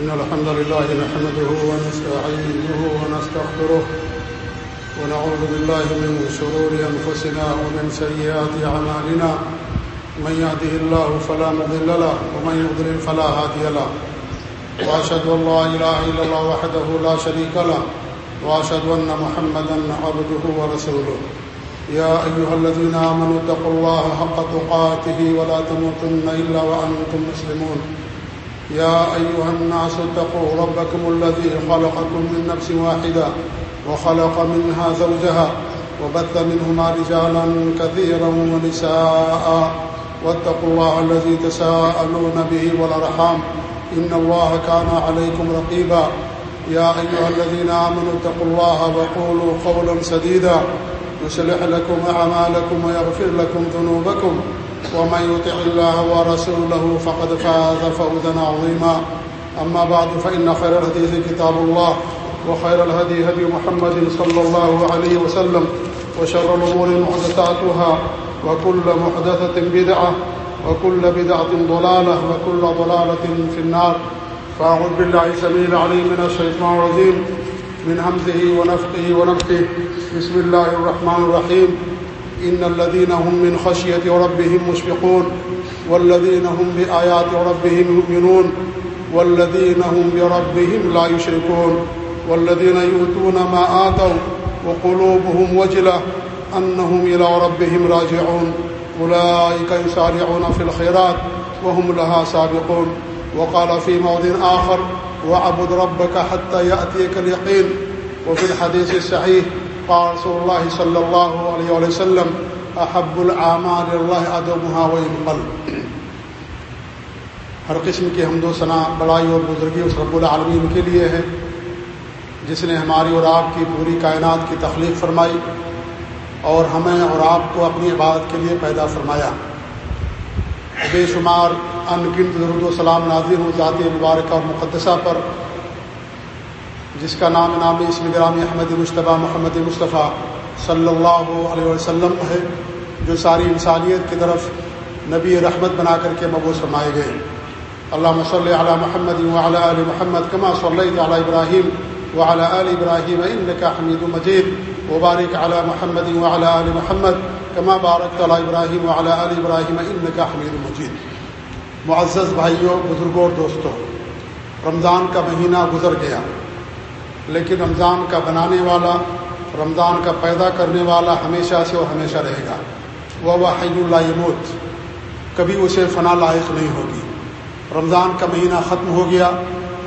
إن الحمد لله نحمده ونستعينه ونستغفره ونعوذ بالله من شرور أنفسنا ومن سيئات عمالنا من يهده الله فلا مضل له ومن يضلل فلا هادي له وأشهد أن لا إله إلا الله وحده لا شريك له وأشهد أن محمدا عبده ورسوله يا أيها الذين آمنوا اتقوا الله حق تقاته ولا تموتن إلا وأنتم مسلمون. يا أيها الناس اتقوا ربكم الذي خلقكم من نفس واحدة وخلق منها زوجها وبث منهما رجالا كثيرا ونساء. واتقوا الله الذي تساءلون به والأرحام. إن الله كان عليكم رقيبا. يا أيها الذين آمنوا اتقوا الله وقولوا قولا سديدا. يصلح لكم أعمالكم ويغفر لكم ذنوبكم ومن يطع الله ورسوله فقد فاز فوزا عظيما. أما بعد، فإن خير الحديث كتاب الله وخير الهدي هدي محمد صلى الله عليه وسلم وشر الأمور محدثاتها وكل محدثة بدعة وكل بدعة ضلالة وكل ضلالة في النار. فأعوذ بالله سبيل عليم من الشيطان الرجيم. من همزه ونفقه ونفقه بسم الله الرحمن الرحيم. إن الذين هم من خشية ربهم مشفقون. والذين هم بآيات ربهم يؤمنون. والذين هم بربهم لا يشركون. والذين يؤتون ما آتوا وقلوبهم وجلة أنهم إلى ربهم راجعون. أولئك يسارعون في الخيرات وهم لها سابقون. وقال في موضع آخر وعبد ربك حتى يأتيك اليقين. وفي الحديث الصحيح قال رسول الله صلى الله عليه وسلم احب العمال اللہ ادمها وينقل ہر قسم کی حمد و ثناء بڑائی اور بزرگی اس رب العالمین کے لیے ہے، جس نے ہماری اور آپ کی پوری کائنات کی تخلیق فرمائی اور ہمیں اور آپ کو اپنی عبادت کے لیے پیدا فرمایا۔ بے شمار ان گنت درود و سلام نازر ہوں ذاتی مبارکہ اور مقدسہ پر، جس کا نام نامی اسم گرامی احمد مشتبہ محمد مصطفیٰ صلی اللہ علیہ وسلم ہے، جو ساری انسانیت کی طرف نبی رحمت بنا کر کے مبوس فرمائے گئے۔ اللہ صلی علی محمد وعلی علی محمد کما صلی علی ابراہیم وعلی علی ابراہیم انکا حمید مجید۔ وبارک علی محمد وعلی علی محمد کما بارک علی ابراہیم وعلی علی ابراہیم انکا حمید مجید۔ معزز بھائیوں، بزرگوں اور دوستوں، رمضان کا مہینہ گزر گیا، لیکن رمضان کا بنانے والا، رمضان کا پیدا کرنے والا ہمیشہ سے اور ہمیشہ رہے گا۔ وہ واحد اللہ کبھی اسے فنا لائق نہیں ہوگی۔ رمضان کا مہینہ ختم ہو گیا،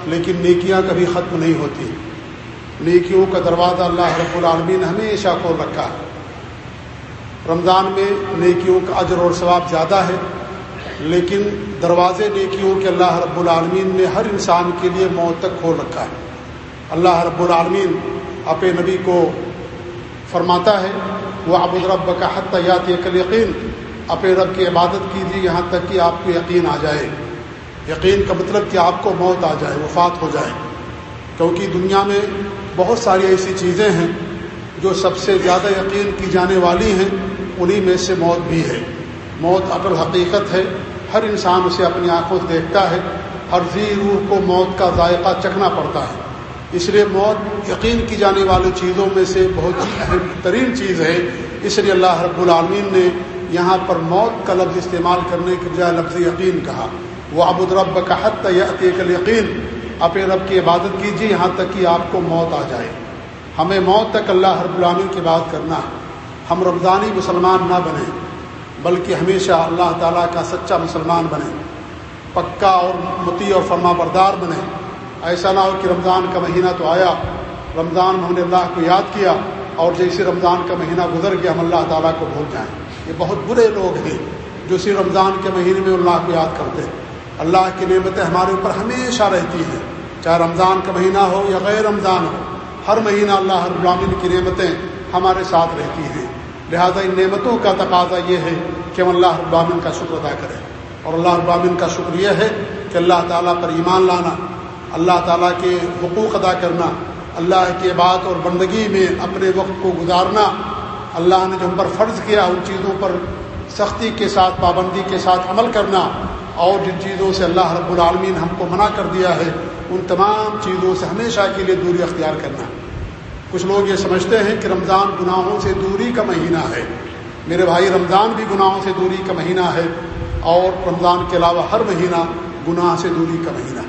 لیکن نیکیاں کبھی ختم نہیں ہوتی۔ نیکیوں کا دروازہ اللہ رب العالمین ہمیشہ کھول رکھا ہے۔ رمضان میں نیکیوں کا اجر اور ثواب زیادہ ہے۔ لیکن دروازے نیکیوں کے اللہ رب العالمین نے ہر انسان کے لیے موت تک کھول رکھا ہے۔ اللہ رب العالمین اپنے نبی کو فرماتا ہے وہ ابود رب کا حت یات یقین اپنے رب کی عبادت کیجیے یہاں تک کہ آپ کو یقین آ جائے۔ یقین کا مطلب کہ آپ کو موت آ جائے، وفات ہو جائے۔ کیونکہ دنیا میں بہت ساری ایسی چیزیں ہیں جو سب سے زیادہ یقین کی جانے والی ہیں، انہی میں سے موت بھی ہے۔ موت اٹل حقیقت ہے۔ ہر انسان اسے اپنی آنکھوں سے دیکھتا ہے، ہر ذی روح کو موت کا ذائقہ چکھنا پڑتا ہے۔ اس لیے موت یقین کی جانے والی چیزوں میں سے بہت ہی اہم ترین چیز ہے۔ اس لیے اللہ رب العالمین نے یہاں پر موت کا لفظ استعمال کرنے کے بجائے لفظ یقین کہا۔ وہ ابود رب کا حت کل یقین اپنے رب کی عبادت کیجیے یہاں تک کہ آپ کو موت آ جائے۔ ہمیں موت تک اللہ رب العالمین کی بات کرنا ہے۔ ہم رمضانی مسلمان نہ بنیں۔ بلکہ ہمیشہ اللہ تعالیٰ کا سچا مسلمان بنیں پکا اور متی اور فرما بردار بنیں ایسا نہ ہو کہ رمضان کا مہینہ تو آیا، رمضان میں ہم نے اللہ کو یاد کیا اور جیسے رمضان کا مہینہ گزر گیا، ہم اللہ تعالیٰ کو بھول جائیں۔ یہ بہت برے لوگ ہیں جو اسی رمضان کے مہینے میں اللہ کو یاد کرتے ہیں۔ اللہ کی نعمتیں ہمارے اوپر ہمیشہ رہتی ہیں، چاہے رمضان کا مہینہ ہو یا غیر رمضان ہو، ہر مہینہ اللہ ہر غلامین کی نعمتیں ہمارے ساتھ رہتی ہیں۔ لہذا ان نعمتوں کا تقاضا یہ ہے کہ ہم اللہ ابامن کا شکر ادا کریں۔ اور اللہ ابامن کا شکر یہ ہے کہ اللہ تعالیٰ پر ایمان لانا، اللہ تعالیٰ کے حقوق ادا کرنا، اللہ کی بات اور بندگی میں اپنے وقت کو گزارنا، اللہ نے جو ہم پر فرض کیا ان چیزوں پر سختی کے ساتھ، پابندی کے ساتھ عمل کرنا، اور جن چیزوں سے اللہ رب العالمین ہم کو منع کر دیا ہے، ان تمام چیزوں سے ہمیشہ کے لیے دوری اختیار کرنا۔ کچھ لوگ یہ سمجھتے ہیں کہ رمضان گناہوں سے دوری کا مہینہ ہے۔ میرے بھائی، رمضان بھی گناہوں سے دوری کا مہینہ ہے اور رمضان کے علاوہ ہر مہینہ گناہ سے دوری کا مہینہ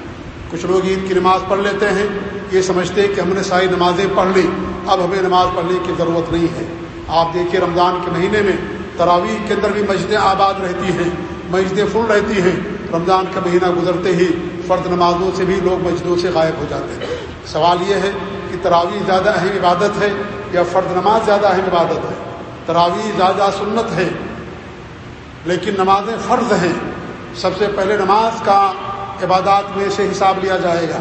کچھ لوگ عید کی نماز پڑھ لیتے ہیں، یہ سمجھتے ہیں کہ ہم نے ساری نمازیں پڑھ لی، اب ہمیں نماز پڑھنے کی ضرورت نہیں ہے۔ آپ دیکھیے رمضان کے مہینے میں تراویح کے اندر بھی مسجدیں آباد رہتی ہیں مسجدیں فل رہتی ہیں۔ رمضان کا مہینہ گزرتے ہی فرد نمازوں سے بھی لوگ مسجدوں سے غائب ہو جاتے ہیں۔ سوال یہ ہے کہ تراویح زیادہ اہم عبادت ہے یا فرد نماز زیادہ اہم عبادت ہے؟ تراویح زیادہ سنت ہے، لیکن نمازیں فرض ہیں۔ سب سے پہلے نماز کا عبادات میں سے حساب لیا جائے گا۔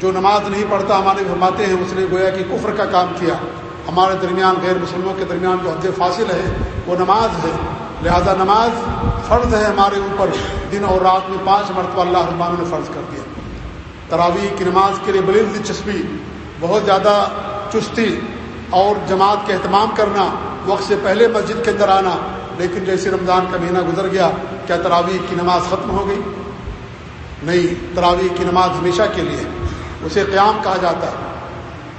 جو نماز نہیں پڑھتا، ہمارے فرماتے ہیں، اس نے گویا کہ کفر کا کام کیا۔ ہمارے درمیان غیر مسلموں کے درمیان جو حد فاصل ہے، وہ نماز ہے۔ لہذا نماز فرض ہے ہمارے اوپر۔ دن اور رات میں پانچ مرتبہ اللہ رحمان نے فرض کر دیا۔ تراویح کی نماز کے لیے بڑی دلچسپی بہت زیادہ چستی اور جماعت کا اہتمام کرنا، وقت سے پہلے مسجد کے اندر آنا، لیکن جیسے رمضان کا مہینہ گزر گیا، کیا تراویح کی نماز ختم ہو گئی؟ نہیں، تراویح کی نماز ہمیشہ کے لیے اسے قیام کہا جاتا ہے۔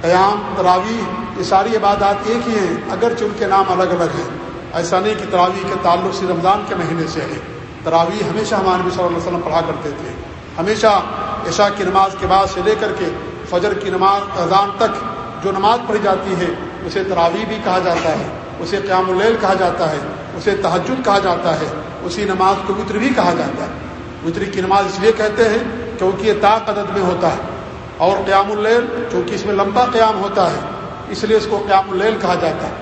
قیام، تراویح، یہ ساری عبادات ایک ہی ہیں، اگرچہ ان کے نام الگ الگ ہیں۔ ایسا نہیں کہ تراویح کے تعلق سے رمضان کے مہینے سے ہے تراویح ہمیشہ ہمارے نبی صلی اللہ علیہ وسلم پڑھا کرتے تھے۔ ہمیشہ عشاء کی نماز کے بعد سے لے کر کے فجر کی نماز اذان تک جو نماز پڑھی جاتی ہے، اسے تراویح بھی کہا جاتا ہے، اسے قیام اللیل کہا جاتا ہے، اسے تحجد کہا جاتا ہے، اسی نماز کو وطر بھی کہا جاتا ہے۔ وطری کی نماز اس لیے کہتے ہیں کیونکہ یہ تا عدد میں ہوتا ہے۔ اور قیام اللیل چونکہ اس میں لمبا قیام ہوتا ہے، اس لیے اس کو قیام اللیل کہا جاتا ہے۔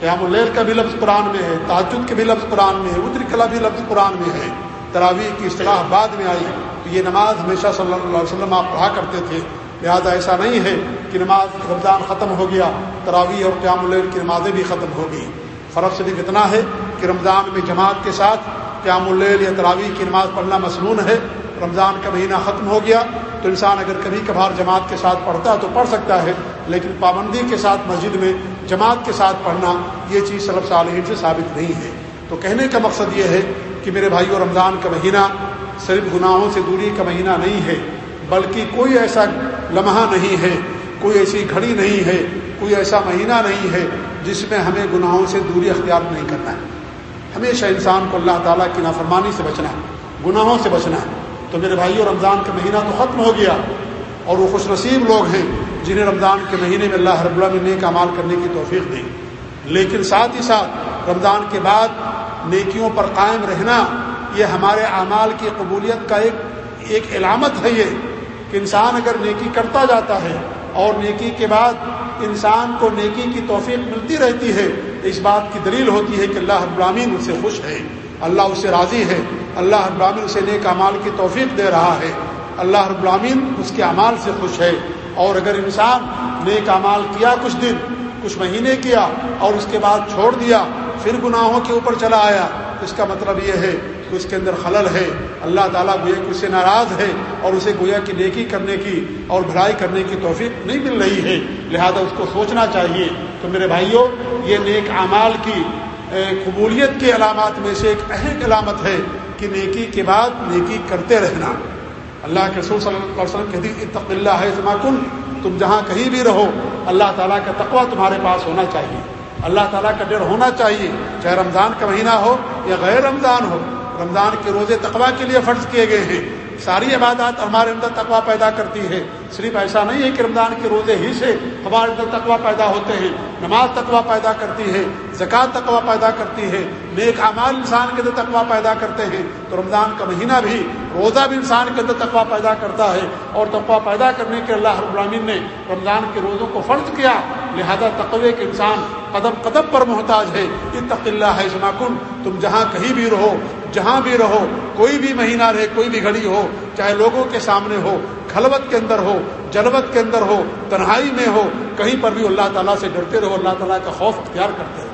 قیام اللیل کا بھی لفظ قرآن میں ہے تعجد کے بھی لفظ قرآن میں ہے اتر کلا بھی لفظ قرآن میں ہے۔ تراویح کی اصطلاح بعد میں آئی۔ تو یہ نماز ہمیشہ صلی اللہ علیہ وسلم آپ پڑھا کرتے تھے۔ لہٰذا ایسا نہیں ہے کہ نماز رمضان ختم ہو گیا، تراویح اور قیام اللیل کی نمازیں بھی ختم ہو گئی فرق صرف اتنا ہے کہ رمضان میں جماعت کے ساتھ قیام اللیل یا تراویح کی نماز پڑھنا مصنون ہے۔ رمضان کا مہینہ ختم ہو گیا تو انسان اگر کبھی کبھار جماعت کے ساتھ پڑھتا ہے تو پڑھ سکتا ہے، لیکن پابندی کے ساتھ مسجد میں جماعت کے ساتھ پڑھنا یہ چیز صلب صالحین سے ثابت نہیں ہے۔ تو کہنے کا مقصد یہ ہے کہ میرے بھائیو، رمضان کا مہینہ صرف گناہوں سے دوری کا مہینہ نہیں ہے۔ بلکہ کوئی ایسا لمحہ نہیں ہے، کوئی ایسی گھڑی نہیں ہے، کوئی ایسا مہینہ نہیں ہے جس میں ہمیں گناہوں سے دوری اختیار نہیں کرنا ہے۔ ہمیشہ انسان کو اللہ تعالیٰ کی نافرمانی سے بچنا ہے، گناہوں سے بچنا ہے۔ تو میرے بھائیوں رمضان کا مہینہ تو ختم ہو گیا اور وہ خوش نصیب لوگ ہیں جنہیں رمضان کے مہینے میں اللہ رب اللہ نے کا کرنے کی توفیق دی لیکن ساتھ ہی ساتھ رمضان کے بعد نیکیوں پر قائم رہنا یہ ہمارے اعمال کی قبولیت کا ایک ایک علامت ہے یہ۔ کہ انسان اگر نیکی کرتا جاتا ہے اور نیکی کے بعد انسان کو نیکی کی توفیق ملتی رہتی ہے اس بات کی دلیل ہوتی ہے کہ اللہ ابراہین اس سے خوش ہے۔ اللہ اس سے راضی ہے۔ اللہ ابراہین اسے نیک اعمال کی توفیق دے رہا ہے۔ اللہ ابراہین اس کے اعمال سے خوش ہے۔ اور اگر انسان نیک اعمال کیا کچھ دن، کچھ مہینے کیا اور اس کے بعد چھوڑ دیا، پھر گناہوں کے اوپر چلا آیا اس کا مطلب یہ ہے کہ اس کے اندر خلل ہے، اللہ تعالیٰ گویا کہ اسے ناراض ہے اور اسے گویا کی نیکی کرنے کی اور بھلائی کرنے کی توفیق نہیں مل رہی ہے۔ لہذا اس کو سوچنا چاہیے۔ تو میرے بھائیوں، یہ نیک اعمال کی قبولیت کی علامات میں سے ایک اہم علامت ہے کہ نیکی کے بعد نیکی کرتے رہنا۔ اللہ کے رسول صلی اللہ علیہ وسلم کہتی اتق اللہ ہے کن، تم جہاں کہیں بھی رہو، اللہ تعالیٰ کا تقوی تمہارے پاس ہونا چاہیے۔ اللہ تعالیٰ کا ڈر ہونا چاہیے، چاہے رمضان کا مہینہ ہو یا غیر رمضان ہو۔ رمضان کے روزے تقوا کے لیے فرض کیے گئے ہیں۔ ساری عبادات ہمارے اندر تقوا پیدا کرتی ہے صرف ایسا نہیں ہے کہ رمضان کے روزے ہی سے ہمارے اندر تقوا پیدا ہوتے ہیں، نماز تقوا پیدا کرتی ہے، زکوٰۃ تقوا پیدا کرتی ہے، نیک اعمال انسان کے اندر تقوا پیدا کرتے ہیں۔ تو رمضان کا مہینہ بھی روزہ بھی انسان کے اندر تقوا پیدا کرتا ہے اور تقوا پیدا کرنے کے اللہ رب العالمین نے رمضان کے روزوں کو فرض کیا۔ لہذا تقوی کے انسان قدم قدم پر محتاج ہے اتق اللہ ہے سناکن تم جہاں کہیں بھی رہو، جہاں بھی رہو، کوئی بھی مہینہ رہے، کوئی بھی گھڑی ہو، چاہے لوگوں کے سامنے ہو خلوت کے اندر ہو جلوت کے اندر ہو، تنہائی میں ہو، کہیں پر بھی اللہ تعالیٰ سے ڈرتے رہو، اللہ تعالیٰ کا خوف اختیار کرتے رہو۔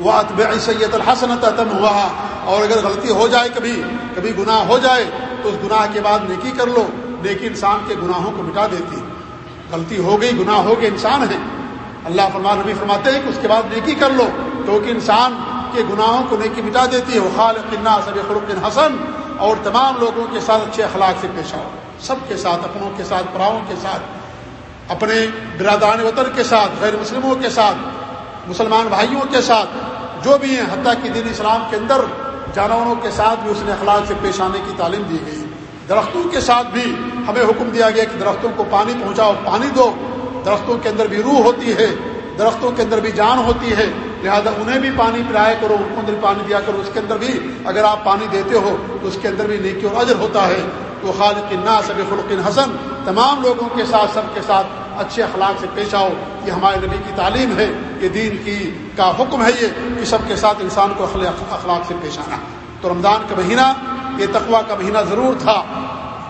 وہ اطب سید الحسن تم ہوا اور اگر غلطی ہو جائے کبھی کبھی گناہ ہو جائے، تو اس گناہ کے بعد نیکی کر لو، نیکی انسان کے گناہوں کو مٹا دیتی۔ غلطی ہو گئی، گناہ ہو گئے، انسان ہے اللہ فرمان نبی فرماتے ہیں کہ اس کے بعد نیکی کر لو، کیونکہ انسان کے گناہوں کو نیکی مٹا دیتی ہے۔ وہ خالق سب خلق حسن۔ اور تمام لوگوں کے ساتھ اچھے اخلاق سے پیش آؤ۔ سب کے ساتھ، اپنوں کے ساتھ پراؤں کے ساتھ، اپنے برادران وطن کے ساتھ، غیر مسلموں کے ساتھ، مسلمان بھائیوں کے ساتھ، جو بھی ہیں، حتیٰ کہ دین اسلام کے اندر جانوروں کے ساتھ بھی اس نے اخلاق سے پیش آنے کی تعلیم دی گئی۔ درختوں کے ساتھ بھی ہمیں حکم دیا گیا کہ درختوں کو پانی پہنچاؤ، پانی دو۔ درختوں کے اندر بھی روح ہوتی ہے۔ درختوں کے اندر بھی جان ہوتی ہے۔ لہذا انہیں بھی پانی پلایا کرو، ان کو اندر پانی دیا کرو۔ اس کے اندر بھی اگر آپ پانی دیتے ہو تو اس کے اندر بھی نیکی اور اجر ہوتا ہے۔ تو خالق الناس سب خلق حسن، تمام لوگوں کے ساتھ، سب کے ساتھ اچھے اخلاق سے پیش آؤ۔ یہ ہمارے نبی کی تعلیم ہے، یہ دین کی، کا حکم ہے یہ کہ سب کے ساتھ انسان کو اخلاق سے پیش آنا۔ تو رمضان کا مہینہ، یہ تقوا کا مہینہ ضرور تھا۔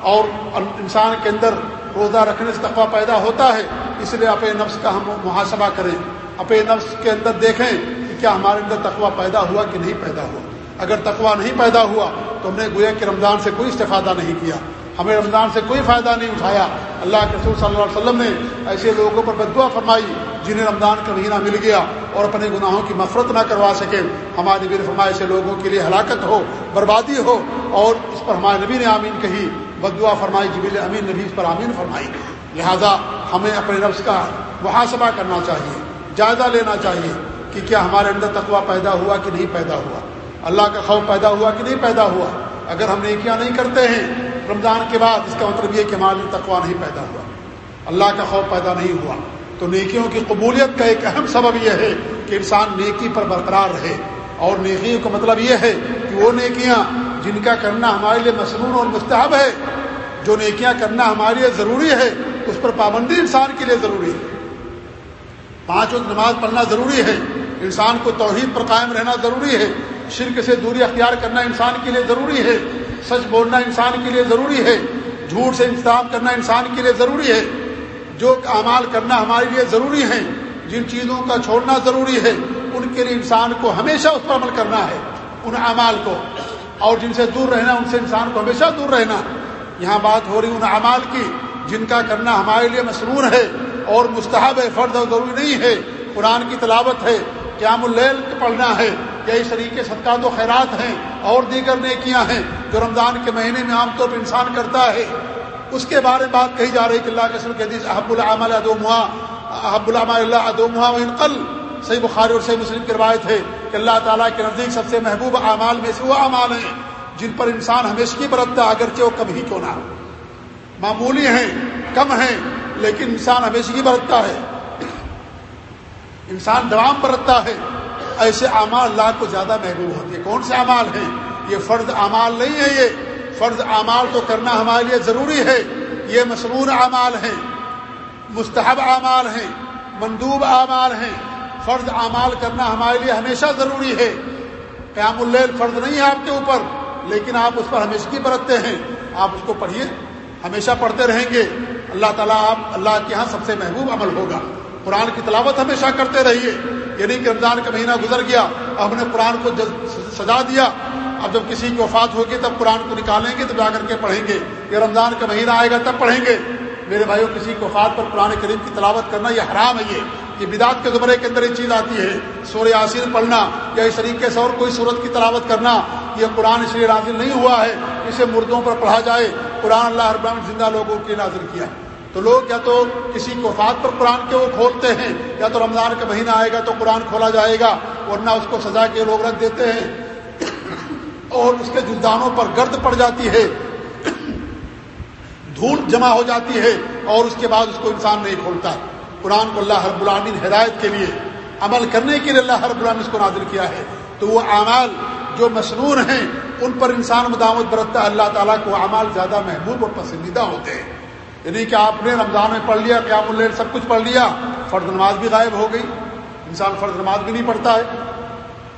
اور انسان کے اندر روزہ رکھنے سے تقوا پیدا ہوتا ہے، اس لیے اپنے نفس کا ہم محاسبہ کریں۔ اپنے نفس کے اندر دیکھیں کہ کیا ہمارے اندر تقوا پیدا ہوا کہ نہیں پیدا ہوا۔ اگر تقوا نہیں پیدا ہوا تو ہم نے گویا کہ رمضان سے کوئی استفادہ نہیں کیا۔ ہمیں رمضان سے کوئی فائدہ نہیں اٹھایا۔ اللہ کے رسول صلی اللہ علیہ وسلم نے ایسے لوگوں پر بدعا فرمائی جنہیں رمضان کا مہینہ مل گیا اور اپنے گناہوں کی مفرت نہ کروا سکے ہمارے نبی فرمائے ایسے لوگوں کے لیے ہلاکت ہو، بربادی ہو اور اس پر ہمارے نبی نے آمین کہی۔ بدعا فرمائی جبیل امین نبی اس پر آمین فرمائی۔ لہذا ہمیں اپنے نفس کا محاسبہ کرنا چاہیے۔ جائزہ لینا چاہیے کہ کیا ہمارے اندر تقوا پیدا ہوا کہ نہیں پیدا ہوا؟ اللہ کا خوف پیدا ہوا کہ نہیں پیدا ہوا؟ اگر ہم نیکیاں نہیں کرتے ہیں، رمضان کے بعد اس کا مطلب یہ کہ ہمارے تقوا نہیں پیدا ہوا۔ اللہ کا خوف پیدا نہیں ہوا۔ تو نیکیوں کی قبولیت کا ایک اہم سبب یہ ہے کہ انسان نیکی پر برقرار رہے۔ اور نیکیوں کا مطلب یہ ہے کہ وہ نیکیاں جن کا کرنا ہمارے لیے مصنون اور مستحب ہے، جو نیکیاں کرنا ہمارے لیے ضروری ہے، اس پر پابندی انسان کے لیے ضروری ہے۔ پانچ وقت نماز پڑھنا ضروری ہے، انسان کو توحید پر قائم رہنا ضروری ہے، شرک سے دوری اختیار کرنا انسان کے لیے ضروری ہے، سچ بولنا انسان کے لیے ضروری ہے، جھوٹ سے انتظام کرنا انسان کے لیے ضروری ہے، جو اعمال کرنا ہمارے لیے ضروری ہیں، جن چیزوں کا چھوڑنا ضروری ہے، ان کے لیے انسان کو ہمیشہ اس پر عمل کرنا ہے، ان اعمال کو۔ اور جن سے دور رہنا، ان سے انسان کو ہمیشہ دور رہنا۔ یہاں بات ہو رہی ان اعمال کی، جن کا کرنا ہمارے لیے مصنون ہے۔ اور مستحب ہے، فرد اور ضروری نہیں ہے۔ قرآن کی تلاوت ہے، قیام اللیل پڑھنا ہے۔ یا اس طریقے صدقات و خیرات ہیں اور دیگر نیکیاں ہیں جو رمضان کے مہینے میں عام طور پر انسان کرتا ہے۔ اس کے بارے میں بات کہی جا رہی کہ اللہ کے سر کے حدیث، احب العمل ادومہ احب العمل اللہ ادومہ و انقل۔ صحیح بخاری اور صحیح مسلم کی روایت ہے کہ اللہ تعالیٰ کے نزدیک سب سے محبوب اعمال میں سے وہ اعمال ہیں جن پر انسان ہمیشہ برتتا، اگرچہ وہ کبھی کیوں نہ معمولی ہیں، کم ہیں لیکن انسان ہمیشہ برتتا ہے۔ انسان دوام برتتا ہے۔ ایسے اعمال اللہ کو زیادہ محبوب ہوتی ہے کون سے اعمال ہیں؟ یہ فرض اعمال نہیں ہے یہ۔ فرض اعمال تو کرنا ہمارے لیے ضروری ہے۔ یہ مصنون اعمال ہیں۔ مستحب اعمال ہیں۔ مندوب اعمال ہیں۔ فرض اعمال کرنا ہمارے لیے ہمیشہ ضروری ہے۔ قیام اللیل فرض نہیں ہے آپ کے اوپر، لیکن آپ اس پر ہمیشہ برتتے ہیں۔ آپ اس کو پڑھیے۔ ہمیشہ پڑھتے رہیں گے۔ اللہ تعالیٰ آپ اللہ کے یہاں سب سے محبوب عمل ہوگا۔ قرآن کی تلاوت ہمیشہ کرتے رہیے۔ یعنی کہ رمضان کا مہینہ گزر گیا، اب نے قرآن کو سجا دیا۔ اب جب کسی کی وفات ہوگی تب قرآن کو نکالیں گے، تب جا کر کے پڑھیں گے۔ یہ رمضان کا مہینہ آئے گا تب پڑھیں گے۔ میرے بھائیوں کسی کی وفات پر قرآن کریم کی تلاوت کرنا یہ حرام ہے۔ یہ یہ بدعت کے زمرے کے اندر یہ چیز آتی ہے۔ سور یاسین پڑھنا یا اس طریقے سے اور کوئی صورت کی تلاوت کرنا یہ قرآن اس لیے نازل نہیں ہوا ہے اسے مردوں پر پڑھا جائے۔ قرآن اللہ رب زندہ لوگوں کے نازل کیا تو لوگ یا تو کسی کو وفات پر قرآن کے وہ کھولتے ہیں، یا تو رمضان کا مہینہ آئے گا تو قرآن کھولا جائے گا، ورنہ اس کو سزا کے لوگ رکھ دیتے ہیں۔ اور اس کے جلدانوں پر گرد پڑ جاتی ہے۔ دھول جمع ہو جاتی ہے اور اس کے بعد اس کو انسان نہیں کھولتا۔ قرآن کو اللہ ہر العالمین ہدایت کے لیے عمل کرنے کے لیے اللہ ہر العالمین اس کو نازل کیا ہے۔ تو وہ اعمال جو مصنون ہیں، ان پر انسان مدامت برتتا ہے، اللہ تعالیٰ کو اعمال زیادہ محبوب اور پسندیدہ ہوتے ہیں۔ یعنی کہ آپ نے رمضان میں پڑھ لیا، قیام اللیل سب کچھ پڑھ لیا فرد نماز بھی غائب ہو گئی۔ انسان فرد نماز بھی نہیں پڑھتا ہے۔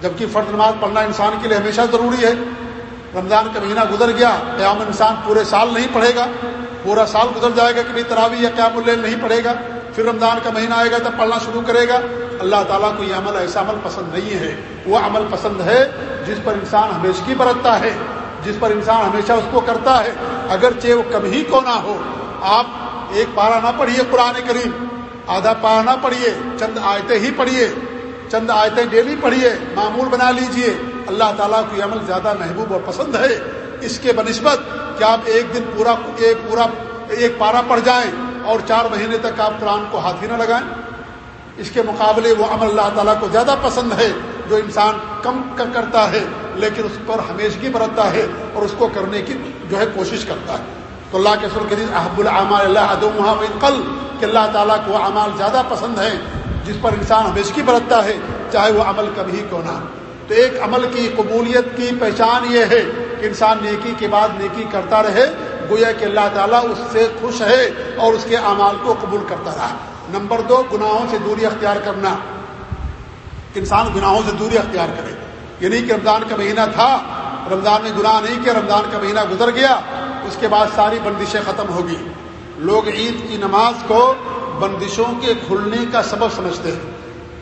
جبکہ فرد نماز پڑھنا انسان کے لیے ہمیشہ ضروری ہے۔ رمضان کا مہینہ گزر گیا، قیام انسان پورے سال نہیں پڑھے گا۔ پورا سال گزر جائے گا کہ بھائی تراوی یا قیام اللیل نہیں پڑھے گا۔ پھر رمضان کا مہینہ آئے گا تب پڑھنا شروع کرے گا۔ اللہ تعالیٰ کو یہ عمل ایسا عمل پسند نہیں ہے، وہ عمل پسند ہے جس پر انسان ہمیشہ برتتا ہے، جس پر انسان ہمیشہ اس کو کرتا ہے۔ اگرچہ وہ کبھی کو نہ ہو، آپ ایک پارا نہ پڑھیے قرآن کریم، آدھا پارا نہ پڑھیے، چند آیتیں ہی پڑھیے، چند آیتیں ڈیلی پڑھیے، معمول بنا لیجیے۔ اللہ تعالیٰ کو یہ عمل زیادہ محبوب اور پسند ہے۔ اس کے بنسبت کہ آپ ایک دن پورا، ایک پورا، ایک پارا پڑھ جائیں اور چار مہینے تک آپ قرآن کو ہاتھ ہی نہ لگائیں۔ اس کے مقابلے وہ عمل اللہ تعالیٰ کو زیادہ پسند ہے جو انسان کم کرتا ہے، لیکن اس پر ہمیشگی برتتا ہے اور اس کو کرنے کی جو ہے کوشش کرتا ہے۔ تو اللہ کے سر کے احب العمال اللہ ادم قل، کہ اللہ تعالیٰ کو اعمال زیادہ پسند ہے جس پر انسان ہمیشگی برتتا ہے، چاہے وہ عمل کبھی کیوں نہ تو ایک عمل کی قبولیت کی پہچان یہ ہے کہ انسان نیکی کے بعد نیکی کرتا رہے، گویا کہ اللہ تعالیٰ اس سے خوش ہے اور اس کے اعمال کو قبول کرتا رہا۔ نمبر دو، گناہوں سے دوری اختیار کرنا۔ انسان گناہوں سے دوری اختیار کرے۔ یعنی کہ رمضان کا مہینہ تھا، رمضان میں گناہ نہیں کیا، رمضان کا مہینہ گزر گیا، اس کے بعد ساری بندشیں ختم ہوگی لوگ عید کی نماز کو بندشوں کے کھلنے کا سبب سمجھتے ہیں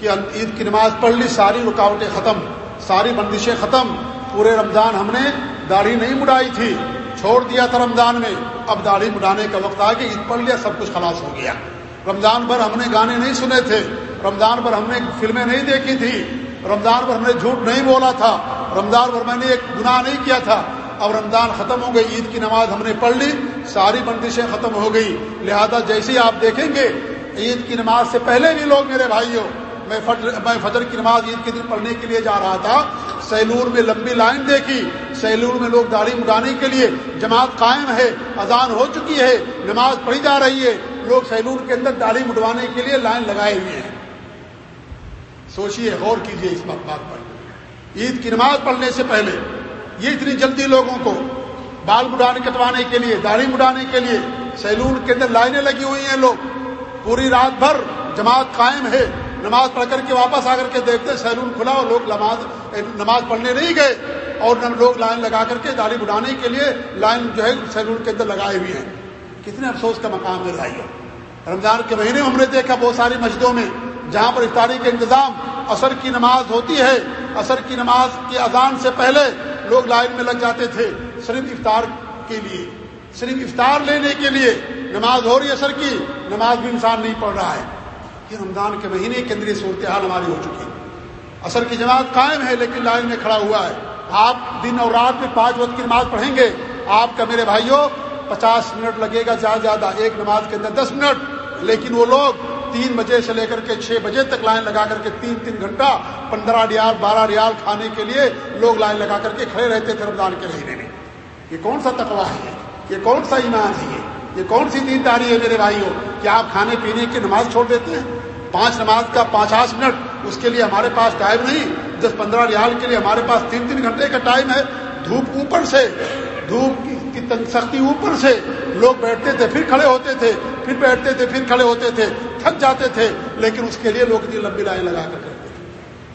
کہ عید کی نماز پڑھ لی، ساری رکاوٹیں ختم، ساری بندشیں ختم۔ پورے رمضان ہم نے داڑھی نہیں مڑائی تھی، چھوڑ دیا تھا رمضان میں۔ اب داڑھی مڑانے کا وقت آ گیا، عید پڑھ لیا، سب کچھ خلاص ہو گیا۔ رمضان بھر ہم نے گانے نہیں سنے تھے، رمضان بھر ہم نے فلمیں نہیں دیکھی تھی، رمضان بھر ہم نے جھوٹ نہیں بولا تھا، رمضان بھر میں نے ایک گناہ نہیں کیا تھا۔ اب رمضان ختم ہو گئی، عید کی نماز ہم نے پڑھ لی، ساری بندشیں ختم ہو گئی۔ لہذا جیسے آپ دیکھیں گے، عید کی نماز سے پہلے بھی لوگ میرے بھائیوں، میں میں فجر کی نماز عید کے دن پڑھنے کے لیے جا رہا تھا، سیلور میں لمبی لائن دیکھی، سیلور میں لوگ داڑھی مٹانے کے لیے جماعت قائم ہے، اذان ہو چکی ہے، نماز پڑھی جا رہی ہے۔ لوگ سیلور کے اندر داڑھی مٹوانے کے لیے لائن لگائے ہوئے ہیں۔ سوچیے غور کیجیے اس بات بات پر۔ عید کی نماز پڑھنے سے پہلے یہ اتنی جلدی لوگوں کو بال مڈانے کٹوانے کے لیے، داڑھی مڈانے کے لیے سیلون کے اندر لائنیں لگی ہوئی ہیں لوگ۔ پوری رات بھر جماعت قائم ہے۔ نماز پڑھ کر کے واپس آ کر کے دیکھتے سیلون کھلا اور لوگ نماز نماز پڑھنے نہیں گئے۔ اور لوگ لائن لگا کر کے داڑھی بڑھانے کے لیے لائن جو ہے سیلون کے اندر لگائے ہوئے ہیں۔ کتنے افسوس کا مقام ہے بھائی رمضان کے مہینے میں ہم نے دیکھا بہت ساری مسجدوں میں جہاں پر افطاری کے انتظام، عصر کی نماز ہوتی ہے۔ عصر کی نماز کی اذان سے پہلے لوگ لائن میں لگ جاتے تھے صرف افطار کے لیے۔ صرف افطار لینے کے لیے نماز ہو رہی ہے اثر کی، نماز بھی انسان نہیں پڑھ رہا ہے۔ یہ رمضان کے مہینے کے اندر صورتحال ہماری ہو چکی ہے۔ اثر کی جماعت قائم ہے لیکن لائن میں کھڑا ہوا ہے۔ آپ دن اور رات میں پانچ وقت کی نماز پڑھیں گے۔ آپ کا میرے بھائیوں، پچاس منٹ لگے گا زیادہ زیادہ۔ ایک نماز کے اندر دس منٹ۔ لیکن وہ لوگ تین بجے سے لے کر کے چھ بجے تک لائن لگا کر کے تین تین گھنٹہ، پندرہ ریال، بارہ ریال کھانے کے لیے لوگ لائن لگا کر کے کھڑے رہتے تھے رمضان کے مہینے میں۔ یہ کون سا تقوا ہے؟ یہ کون سا ایمان ہے؟ یہ کون سی دینداری ہے میرے بھائیوں؟ کہ آپ کھانے پینے کی نماز چھوڑ دیتے ہیں؟ پانچ نماز کا پچاس منٹ، اس کے لیے ہمارے پاس ٹائم نہیں۔ دس پندرہ ریال کے لیے ہمارے پاس تین تین گھنٹے کا ٹائم ہے۔ دھوپ اوپر سے، دھوپ کی سختی اوپر سے۔ لوگ بیٹھتے تھے، پھر کھڑے ہوتے تھے، پھر بیٹھتے تھے، پھر کھڑے ہوتے تھے، تھک جاتے تھے، لیکن اس کے لیے لوگ اتنی لمبی لائن لگا کر کرتے تھے۔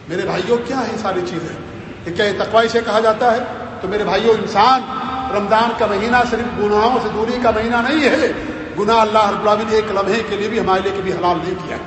میرے بھائیوں، کیا ہے ساری چیزیں؟ کیا تقوائی سے کہا جاتا ہے؟ تو میرے بھائیوں، انسان رمضان کا مہینہ صرف گناہوں سے دوری کا مہینہ نہیں ہے۔ گناہ اللہ رب العالمین ایک لمحے کے لیے بھی ہمارے لیے کبھی حلال نہیں کیا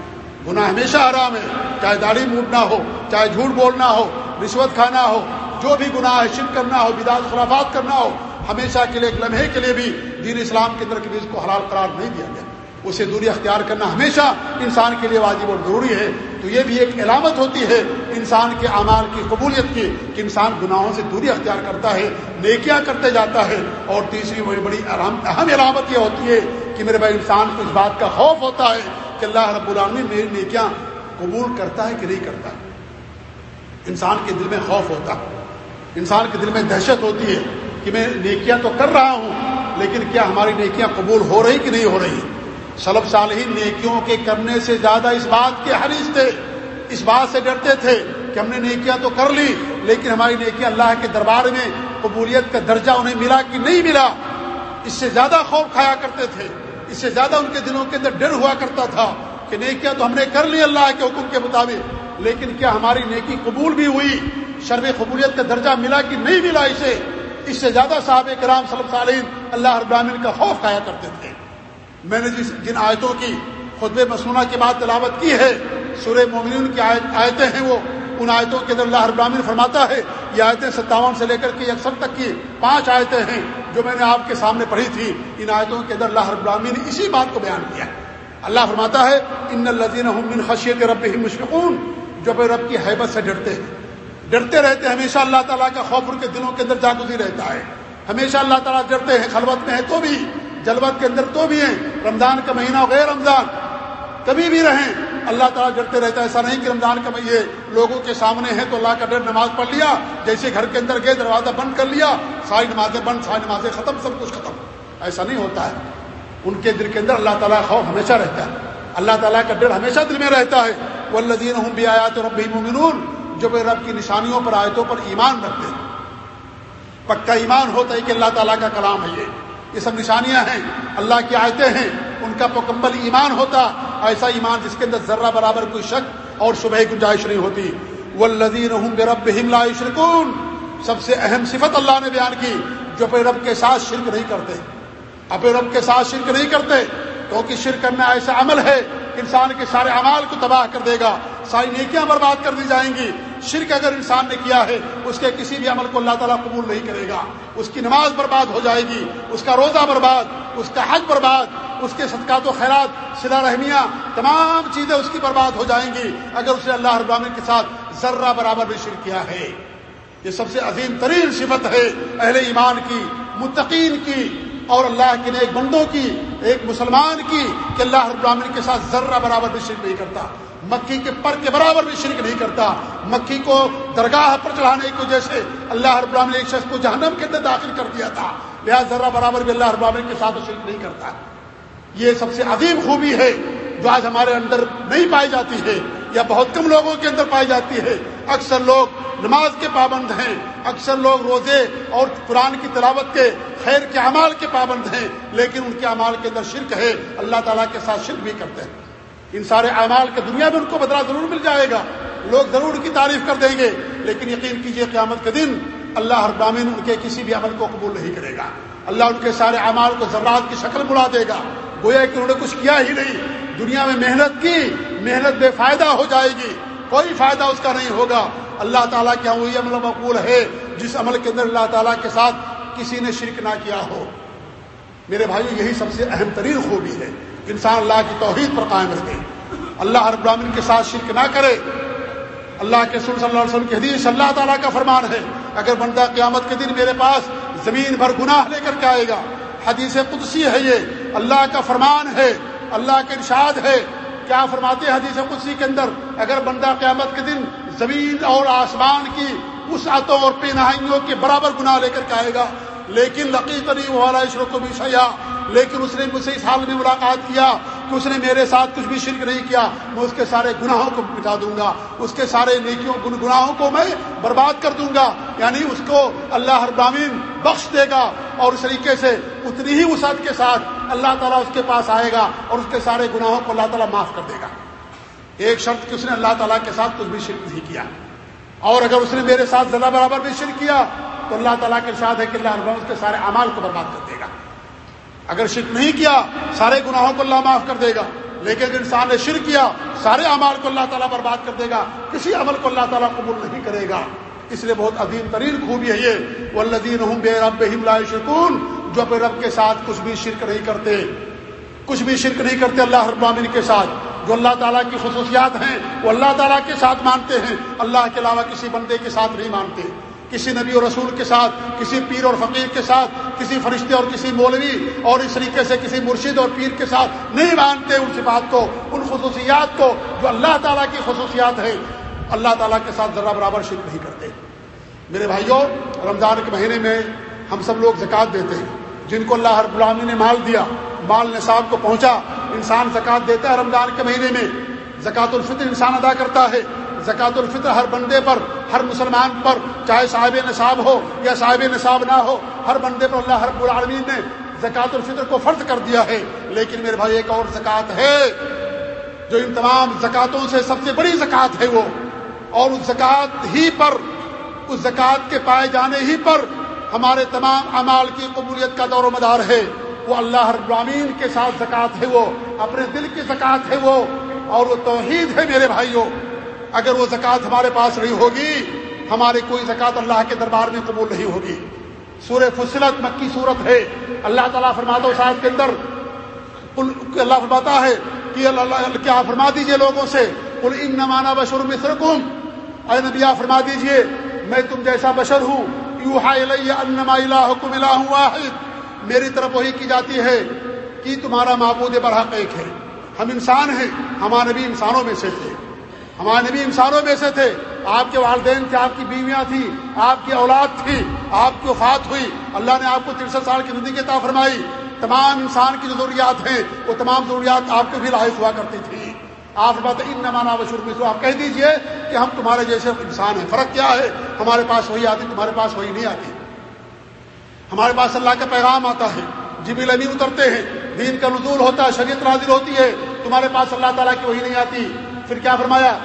گناہ ہمیشہ آرام ہے۔ چاہے داڑھی موٹنا ہو، چاہے جھوٹ بولنا ہو، رشوت کھانا ہو، جو بھی گناہ ہے، شرک کرنا ہو بداعت خرافات کرنا ہو ہمیشہ کے لیے ایک لمحے کے لیے بھی دین اسلام کے اندر کبھی اس کو حلال قرار نہیں دیا گیا۔ اسے دوری اختیار کرنا ہمیشہ انسان کے لیے واجب اور ضروری ہے۔ تو یہ بھی ایک علامت ہوتی ہے انسان کے اعمال کی قبولیت کی کہ انسان گناہوں سے دوری اختیار کرتا ہے، نیکیاں کرتے جاتا ہے۔ اور تیسری بڑی بڑی اہم علامت یہ ہوتی ہے کہ میرے بھائی انسان کو اس بات کا خوف ہوتا ہے کہ اللہ رب العالمین میری نیکیاں قبول کرتا ہے کہ نہیں کرتا۔ انسان کے دل میں خوف ہوتا ہے انسان کے دل میں دہشت ہوتی ہے۔ کہ میں نیکیاں تو کر رہا ہوں، لیکن کیا ہماری نیکیاں قبول ہو رہی کہ نہیں ہو رہی؟ سلب صالحین نیکیوں کے کرنے سے زیادہ اس بات کے حریث تھے، اس بات سے ڈرتے تھے کہ ہم نے نیکیاں تو کر لی، لیکن ہماری نیکیاں اللہ کے دربار میں قبولیت کا درجہ انہیں ملا کہ نہیں ملا؟ اس سے زیادہ خوف کھایا کرتے تھے، اس سے زیادہ ان کے دلوں کے اندر ڈر ہوا کرتا تھا کہ نیکیاں تو ہم نے کر لی اللہ کے حکم کے مطابق، لیکن کیا ہماری نیکی قبول بھی ہوئی؟ شرب قبولیت کا درجہ ملا کہ نہیں ملا اسے؟ اس سے زیادہ صحابہ کرام صلی اللہ اللہ ابراہین کا خوف کھایا کرتے تھے۔ میں نے جس جن آیتوں کی خطب مصنوعہ کے بعد تلاوت کی ہے، سورہ مومن کی آیتیں ہیں وہ۔ ان آیتوں کے اندر اللہ ابراہین فرماتا ہے، یہ آیتیں ستاون سے لے کر کے یکسر تک کی پانچ آیتیں ہیں جو میں نے آپ کے سامنے پڑھی تھی۔ ان آیتوں کے اندر اللہ ابراہین نے اسی بات کو بیان کیا اللہ فرماتا ہے، ان الزین خشیت رب مشفقون جو اپنے رب کی حیبت سے ڈرتے ہیں۔ ڈرتے رہتے ہیں، ہمیشہ اللہ تعالیٰ کا خوف ان کے دلوں کے اندر جاگزی رہتا ہے۔ ہمیشہ اللہ تعالیٰ ڈرتے ہیں، خلوت میں ہے تو بھی، جلوت کے اندر تو بھی ہیں۔ رمضان کا مہینہ غیر رمضان۔ کبھی بھی رہیں، اللہ تعالیٰ ڈرتے رہتا ہے۔ ایسا نہیں کہ رمضان کا مہینے لوگوں کے سامنے ہے تو اللہ کا ڈر نماز پڑھ لیا، جیسے گھر کے اندر گئے، دروازہ بند کر لیا، ساری نمازیں بند، ساری نمازیں ختم، سب کچھ ختم۔ ایسا نہیں ہوتا ہے۔ ان کے دل کے اندر اللہ تعالیٰ خوف ہمیشہ رہتا ہے۔ اللہ تعالیٰ کا ڈر ہمیشہ دل میں رہتا ہے۔ وہ الدین ہوں بھی آیا تو رب جو بے رب کی نشانیوں پر آیتوں پر ایمان رکھتے ہیں۔ پکا ایمان ہوتا ہے کہ اللہ تعالیٰ کا کلام ہے یہ۔ یہ سب نشانیاں ہیں۔ اللہ کی آیتیں ہیں۔ ان کا مکمل ایمان ہوتا۔ ایسا ایمان جس کے اندر ذرہ برابر کوئی شک اور صبح گنجائش نہیں ہوتی۔ وہ لذین بے رب لا شرکون سب سے اہم صفت اللہ نے بیان کی۔ جو اپنے رب کے ساتھ شرک نہیں کرتے۔ اپنے رب کے ساتھ شرک نہیں کرتے۔ کیونکہ شرک کرنا ایسا عمل ہے۔ انسان کے سارے اعمال کو تباہ کر دے گا۔ ساری نیکیاں برباد کر دی جائیں گی۔ شرک اگر انسان نے کیا ہے، اس کے کسی بھی عمل کو اللہ تعالیٰ قبول نہیں کرے گا۔ اس کی نماز برباد ہو جائے گی، اس کا روزہ برباد، اس کا حج برباد، اس کے صدقات و خیرات سلا رحمیاں تمام چیزیں اس کی برباد ہو جائیں گی۔ اگر اسے اللہ ابراہین کے ساتھ ذرہ برابر بھی شرک کیا ہے۔ یہ سب سے عظیم ترین صفت ہے اہل ایمان کی، متقین کی، اور اللہ کے نیک بندوں کی، ایک مسلمان کی، کہ اللہ ابراہین کے ساتھ ذرہ برابر بھی شرک نہیں کرتا۔ مکھی کے پر کے برابر بھی شرک نہیں کرتا۔ مکھی کو درگاہ پر چڑھانے کی وجہ سے اللہ رب العالمین ایک شخص کو جہنم کے اندر داخل کر دیا تھا، لہٰذا ذرہ برابر بھی اللہ رب العالمین کے ساتھ شرک نہیں کرتا۔ یہ سب سے عظیم خوبی ہے جو آج ہمارے اندر نہیں پائی جاتی ہے، یا بہت کم لوگوں کے اندر پائی جاتی ہے۔ اکثر لوگ نماز کے پابند ہیں، اکثر لوگ روزے اور قرآن کی تلاوت کے خیر کے اعمال کے پابند ہیں، لیکن ان کے اعمال کے اندر شرک ہے۔ اللہ تعالیٰ کے ساتھ شرک بھی کرتے ہیں۔ ان سارے اعمال کے دنیا میں ان کو بدلا ضرور مل جائے گا۔ لوگ ضرور ان کی تعریف کر دیں گے، لیکن یقین کیجیے قیامت کے دن اللہ ہر ان کے کسی بھی عمل کو قبول نہیں کرے گا۔ اللہ ان کے سارے اعمال کو ذرات کی شکل بلا دے گا۔ گویا کہ انہوں نے کچھ کیا ہی نہیں۔ دنیا میں محنت کی، محنت بے فائدہ ہو جائے گی۔ کوئی فائدہ اس کا نہیں ہوگا۔ اللہ تعالیٰ کیا ہاں وہی عمل مقبول ہے، جس عمل کے اندر اللہ تعالیٰ کے ساتھ کسی نے شرک نہ کیا ہو۔ میرے بھائی یہی سب سے اہم ترین خوبی ہے۔ انسان اللہ کی توحید پر قائم رکھے اللہ ہر براہین کے ساتھ شرک نہ کرے۔ اللہ کے سر صلی اللہ علیہ وسلم کی حدیث اللہ تعالیٰ کا فرمان ہے۔ اگر بندہ قیامت کے دن میرے پاس زمین بھر گناہ لے کر کے آئے گا، حدیث قدسی ہے یہ۔ اللہ کا فرمان ہے، اللہ کے ارشاد ہے۔ کیا فرماتے ہیں حدیث قدسی کے اندر؟ اگر بندہ قیامت کے دن زمین اور آسمان کی وسعتوں اور پینہائیوں کے برابر گناہ لے کر کے آئے گا لیکن لقیق نہیں والا عشروں کو بھی سیا لیکن اس نے مجھ سے اس حال میں ملاقات کیا کہ اس نے میرے ساتھ کچھ بھی شرک نہیں کیا، میں اس کے سارے گناہوں کو مٹا دوں گا، اس کے سارے نیکیوں گناہوں کو میں برباد کر دوں گا یعنی اس کو اللہ ہر برامین بخش دے گا اور اس طریقے سے اتنی ہی وسعت کے ساتھ اللہ تعالیٰ اس کے پاس آئے گا اور اس کے سارے گناہوں کو اللہ تعالیٰ معاف کر دے گا۔ ایک شرط کہ اس نے اللہ تعالیٰ کے ساتھ کچھ بھی شرک نہیں کیا۔ اور اگر اس نے میرے ساتھ زیادہ برابر بھی شرک کیا، تو اللہ تعالیٰ کے ساتھ ہے کہ اللہ اس کے سارے اعمال کو برباد کر دے گا۔ اگر شرک نہیں کیا، سارے گناہوں کو اللہ معاف کر دے گا۔ لیکن اگر انسان نے شرک کیا، سارے اعمال کو اللہ تعالیٰ برباد کر دے گا۔ کسی عمل کو اللہ تعالیٰ قبول نہیں کرے گا۔ اس لیے بہت عظیم ترین خوبی ہے یہ وہ الدین بے رب شکون جو اپنے رب کے ساتھ کچھ بھی شرک نہیں کرتے، کچھ بھی شرک نہیں کرتے اللہ ابامن کے ساتھ۔ جو اللہ تعالیٰ کی خصوصیات ہیں، وہ اللہ تعالیٰ کے ساتھ مانتے ہیں۔ اللہ کے علاوہ کسی بندے کے ساتھ نہیں مانتے۔ کسی نبی اور رسول کے ساتھ، کسی پیر اور فقیر کے ساتھ، کسی فرشتے اور کسی مولوی اور اس طریقے سے کسی مرشد اور پیر کے ساتھ نہیں مانتے ان صفات کو، ان خصوصیات کو جو اللہ تعالیٰ کی خصوصیات ہیں۔ اللہ تعالیٰ کے ساتھ ذرا برابر شرک نہیں کرتے۔ میرے بھائیوں، رمضان کے مہینے میں ہم سب لوگ زکوٰۃ دیتے ہیں۔ جن کو اللہ ہر غلامی نے مال دیا، مال نصاب کو پہنچا انسان زکوٰۃ دیتا ہے رمضان کے مہینے میں۔ زکوٰۃ الفطر انسان ادا کرتا ہے۔ زکوٰۃ الفطر ہر بندے پر، ہر مسلمان پر، چاہے صاحب نصاب ہو یا صاحب نصاب نہ ہو، ہر بندے پر اللہ ہر العالمین نے زکوٰۃ الفطر کو فرض کر دیا ہے۔ لیکن میرے بھائی، ایک اور زکوٰۃ ہے، جو ان تمام زکوٰۃوں سے سب سے بڑی زکوٰۃ ہے وہ۔ اور اس زکوٰۃ ہی پر، اس زکوٰۃ کے پائے جانے ہی پر ہمارے تمام اعمال کی قبولیت کا دور و مدار ہے۔ وہ اللہ ہر کے ساتھ زکوٰۃ ہے وہ، اپنے دل کی زکوٰۃ ہے وہ، اور وہ توحید ہے میرے بھائیوں۔ اگر وہ زکوٰۃ ہمارے پاس نہیں ہوگی، ہماری کوئی زکوٰۃ اللہ کے دربار میں قبول نہیں ہوگی۔ سورہ فصلت مکی صورت ہے۔ اللہ تعالیٰ فرماتا شاید کے اندر اللہ فرماتا ہے کہ اللہ کیا فرما دیجیے لوگوں سے؟ کل ان نمانا بشر مسرکم اے نبیا فرما دیجیے، میں تم جیسا بشر ہوں۔ یوہا انما الہکم الہ واحد۔ میری طرف وہی کی جاتی ہے کہ تمہارا معبود برحق ایک ہے۔ ہم انسان ہیں، ہمارے نبی انسانوں میں سے تھے۔ ہمارے نبی انسانوں میں سے تھے۔ آپ کے والدین تھے، آپ کی بیویاں تھیں، آپ کی اولاد تھی، آپ کی وفات ہوئی۔ اللہ نے آپ کو ترسٹھ سال کی زندگی عطا فرمائی۔ تمام انسان کی جو ضروریات ہیں، وہ تمام ضروریات آپ کو بھی لاحق ہوا کرتی تھی۔ آپ بات ان نمانا بشر میں آپ کہہ دیجیے کہ ہم تمہارے جیسے انسان ہیں۔ فرق کیا ہے؟ ہمارے پاس وہی آتی، تمہارے پاس وہی نہیں آتی۔ ہمارے پاس اللہ کا پیغام آتا ہے۔ جبیل امین اترتے ہیں۔ دین کا نزول ہوتا ہے، شریعت نازل ہوتی ہے۔ تمہارے پاس اللہ تعالیٰ کی وہی نہیں آتی۔ پھر کیا فرمایا؟